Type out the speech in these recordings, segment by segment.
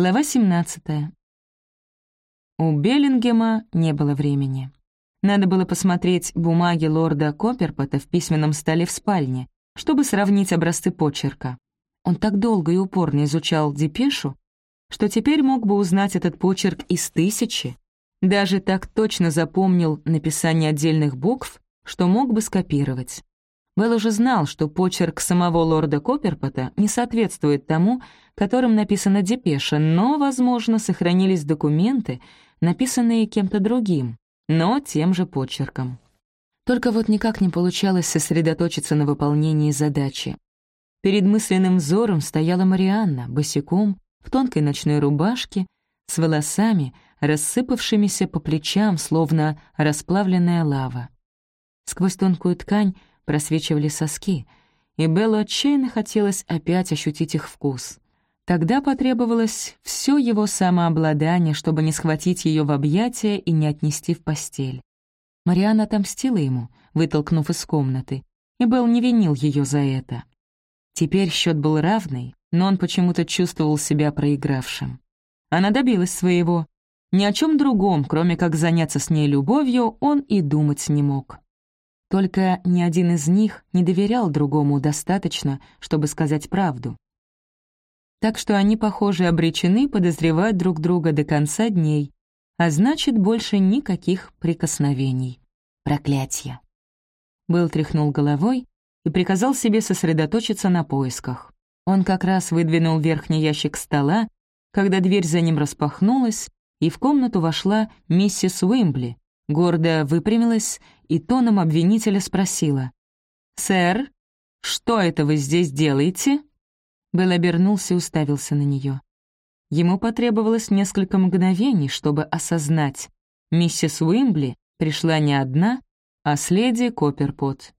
Глава 17. У Беллингема не было времени. Надо было посмотреть бумаги лорда Копперпота в письменном столе в спальне, чтобы сравнить образцы почерка. Он так долго и упорно изучал депешу, что теперь мог бы узнать этот почерк из тысячи. Даже так точно запомнил написание отдельных букв, что мог бы скопировать. Белл уже знал, что почерк самого лорда Копперпота не соответствует тому, которым написана депеша, но, возможно, сохранились документы, написанные кем-то другим, но тем же почерком. Только вот никак не получалось сосредоточиться на выполнении задачи. Перед мысленным взором стояла Марианна, босиком, в тонкой ночной рубашке, с волосами, рассыпавшимися по плечам, словно расплавленная лава. Сквозь тонкую ткань просвечивали соски, и Беллу отчаянно хотелось опять ощутить их вкус. Тогда потребовалось все его самообладание, чтобы не схватить ее в объятия и не отнести в постель. Марианна отомстила ему, вытолкнув из комнаты, и Белл не винил ее за это. Теперь счет был равный, но он почему-то чувствовал себя проигравшим. Она добилась своего. Ни о чем другом, кроме как заняться с ней любовью, он и думать не мог. Только ни один из них не доверял другому достаточно, чтобы сказать правду. Так что они, похоже, обречены подозревать друг друга до конца дней, а значит, больше никаких прикосновений. Проклятье. Был тряхнул головой и приказал себе сосредоточиться на поисках. Он как раз выдвинул верхний ящик стола, когда дверь за ним распахнулась, и в комнату вошла миссис Уимбли, гордо выпрямилась и тоном обвинителя спросила. «Сэр, что это вы здесь делаете?» Белл обернулся и уставился на нее. Ему потребовалось несколько мгновений, чтобы осознать. Миссис Уимбли пришла не одна, а с леди Копперпот.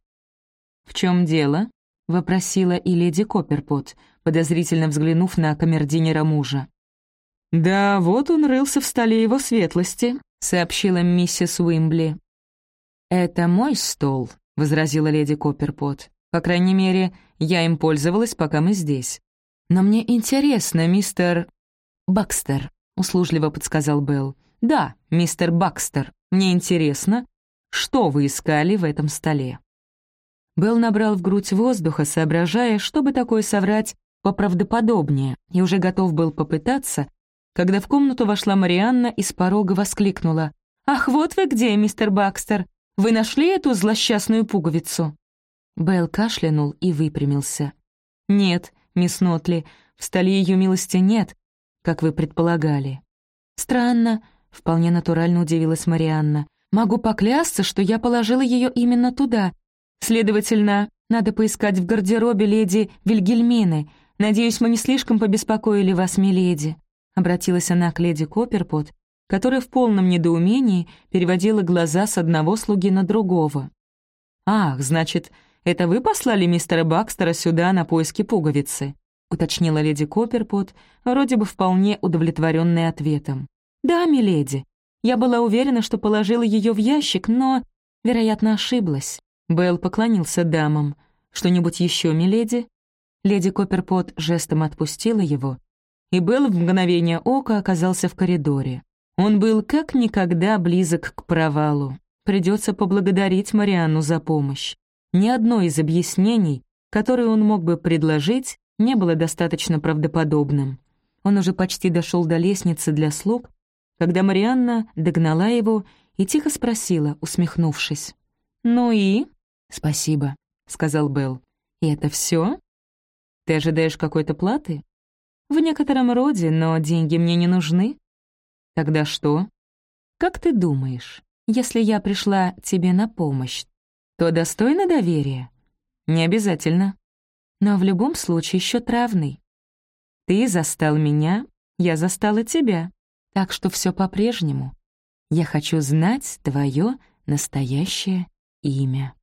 «В чем дело?» — вопросила и леди Копперпот, подозрительно взглянув на камердинера мужа. «Да вот он рылся в столе его светлости», — сообщила миссис Уимбли. «Это мой стол», — возразила леди Копперпот. «По крайней мере, я им пользовалась, пока мы здесь. Но мне интересно, мистер...» «Бакстер», — услужливо подсказал Белл. «Да, мистер Бакстер, мне интересно, что вы искали в этом столе?» Белл набрал в грудь воздуха, соображая, чтобы такое соврать поправдоподобнее, и уже готов был попытаться, когда в комнату вошла Марианна и с порога воскликнула. «Ах, вот вы где, мистер Бакстер! Вы нашли эту злосчастную пуговицу?» Белл кашлянул и выпрямился. «Нет, мисс Нотли, в столе ее милости нет, как вы предполагали». «Странно», — вполне натурально удивилась Марианна. «Могу поклясться, что я положила ее именно туда. Следовательно, надо поискать в гардеробе леди Вильгельмины. Надеюсь, мы не слишком побеспокоили вас, миледи». Обратилась она к леди Копперпот, которая в полном недоумении переводила глаза с одного слуги на другого. «Ах, значит, это вы послали мистера Бакстера сюда на поиски пуговицы?» — уточнила леди Копперпот, вроде бы вполне удовлетворенная ответом. «Да, миледи. Я была уверена, что положила ее в ящик, но, вероятно, ошиблась». Белл поклонился дамам. «Что-нибудь еще, миледи?» Леди Копперпот жестом отпустила его, и Белл в мгновение ока оказался в коридоре. Он был как никогда близок к провалу. Придется поблагодарить Марианну за помощь. Ни одно из объяснений, которые он мог бы предложить, не было достаточно правдоподобным. Он уже почти дошел до лестницы для слуг, когда Марианна догнала его и тихо спросила, усмехнувшись. «Ну и?» «Спасибо», — сказал Белл. «И это все? Ты ожидаешь какой-то платы?» «В некотором роде, но деньги мне не нужны. Тогда что? Как ты думаешь, если я пришла тебе на помощь, то достойна доверия? Не обязательно. Но в любом случае счет равный. Ты застал меня, я застала тебя. Так что все по-прежнему. Я хочу знать твое настоящее имя.